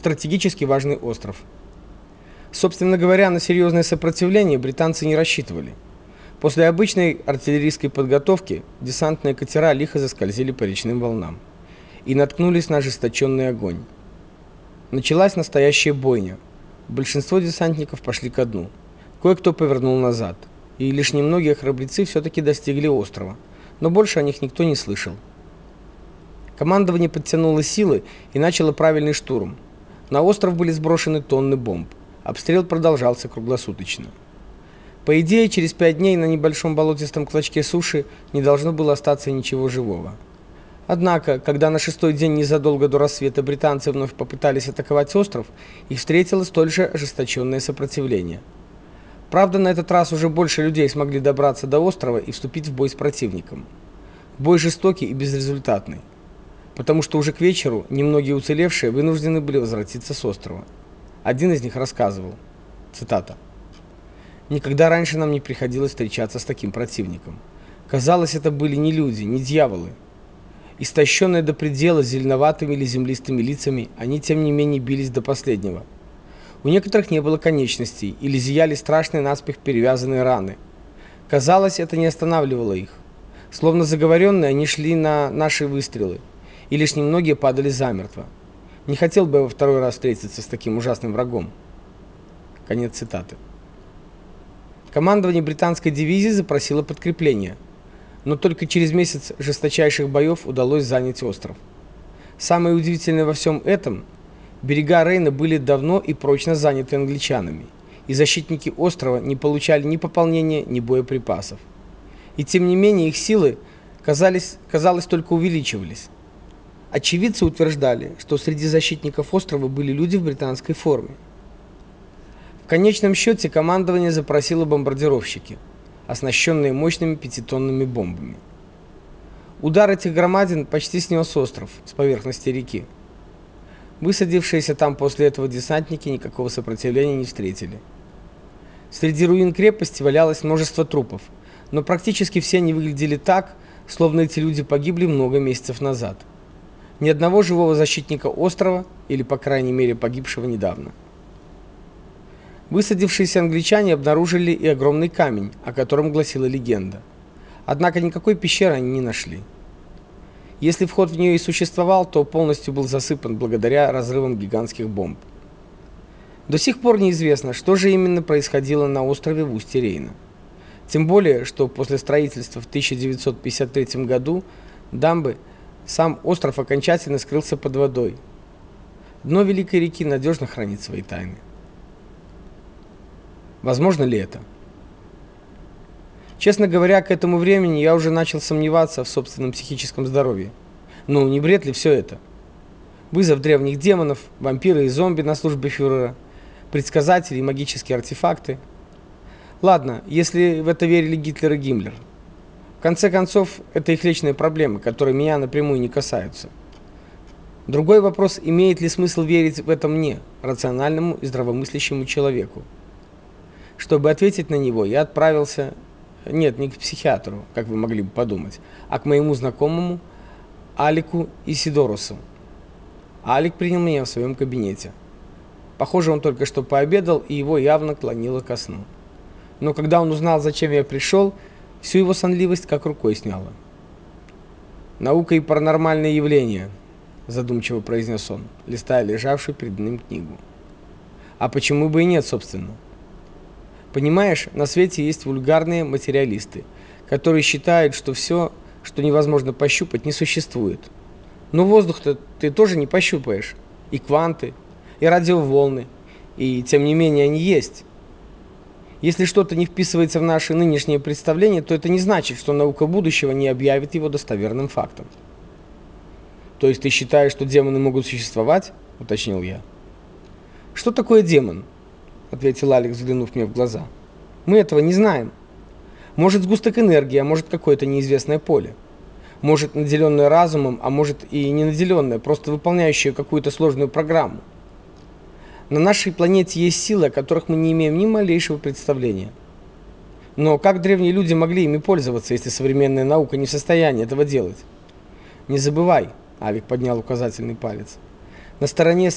стратегически важный остров. Собственно говоря, на серьезное сопротивление британцы не рассчитывали. После обычной артиллерийской подготовки десантные катера лихо заскользили по речным волнам и наткнулись на ожесточенный огонь. Началась настоящая бойня. Большинство десантников пошли ко дну. Кое-кто повернул назад, и лишь немногие храбрецы все таки достигли острова, но больше о них никто не слышал. Командование подтянуло силы и начало правильный штурм. На остров были сброшены тонны бомб. Обстрел продолжался круглосуточно. По идее, через пять дней на небольшом болотистом клочке суши не должно было остаться ничего живого. Однако, когда на шестой день незадолго до рассвета британцы вновь попытались атаковать остров, их встретило столь же ожесточенное сопротивление. Правда, на этот раз уже больше людей смогли добраться до острова и вступить в бой с противником. Бой жестокий и безрезультатный, потому что уже к вечеру немногие уцелевшие вынуждены были возвратиться с острова. Один из них рассказывал, цитата: Никогда раньше нам не приходилось встречаться с таким противником. Казалось, это были не люди, не дьяволы. Истощенные до предела зеленоватыми или землистыми лицами, они тем не менее бились до последнего. У некоторых не было конечностей или зияли страшные наспех перевязанные раны. Казалось, это не останавливало их. Словно заговоренные, они шли на наши выстрелы, и лишь немногие падали замертво. Не хотел бы я во второй раз встретиться с таким ужасным врагом. Конец цитаты. Командование британской дивизии запросило подкрепление, но только через месяц жесточайших боев удалось занять остров. Самое удивительное во всем этом берега Рейна были давно и прочно заняты англичанами, и защитники острова не получали ни пополнения, ни боеприпасов. И тем не менее их силы казались казалось только увеличивались. Очевидцы утверждали, что среди защитников острова были люди в британской форме. В конечном счете командование запросило бомбардировщики, оснащенные мощными пятитонными бомбами. Удар этих громадин почти снес остров с поверхности реки. Высадившиеся там после этого десантники никакого сопротивления не встретили. Среди руин крепости валялось множество трупов, но практически все они выглядели так, словно эти люди погибли много месяцев назад ни одного живого защитника острова или, по крайней мере, погибшего недавно. Высадившиеся англичане обнаружили и огромный камень, о котором гласила легенда. Однако никакой пещеры они не нашли. Если вход в нее и существовал, то полностью был засыпан благодаря разрывам гигантских бомб. До сих пор неизвестно, что же именно происходило на острове в устье Рейна. Тем более, что после строительства в 1953 году дамбы сам остров окончательно скрылся под водой. Дно великой реки надежно хранит свои тайны. Возможно ли это? Честно говоря, к этому времени я уже начал сомневаться в собственном психическом здоровье. Ну, не бред ли все это? Вызов древних демонов, вампиры и зомби на службе фюрера, предсказатели и магические артефакты. Ладно, если в это верили Гитлер и Гиммлер. В конце концов, это их личные проблемы, которые меня напрямую не касаются. Другой вопрос, имеет ли смысл верить в это мне, рациональному и здравомыслящему человеку. Чтобы ответить на него, я отправился нет, не к психиатру, как вы могли бы подумать, а к моему знакомому Алику Исидорусу. Алик принял меня в своем кабинете. Похоже, он только что пообедал, и его явно клонило ко сну. Но когда он узнал, зачем я пришел, Всю его сонливость как рукой сняло. Наука и паранормальные явления, задумчиво произнес он, листая лежавшую перед ним книгу. А почему бы и нет, собственно? Понимаешь, на свете есть вульгарные материалисты, которые считают, что все, что невозможно пощупать, не существует. Но воздух-то ты тоже не пощупаешь, и кванты, и радиоволны, и тем не менее они есть. Если что-то не вписывается в наши нынешние представления, то это не значит, что наука будущего не объявит его достоверным фактом. То есть ты считаешь, что демоны могут существовать? уточнил я. Что такое демон? ответил Алекс, взглянув мне в глаза. Мы этого не знаем. Может, сгусток энергии, а может, какое-то неизвестное поле. Может, наделенное разумом, а может и не наделенное, просто выполняющее какую-то сложную программу. На нашей планете есть силы, о которых мы не имеем ни малейшего представления. Но как древние люди могли ими пользоваться, если современная наука не в состоянии этого делать? Не забывай, Алик поднял указательный палец. На стороне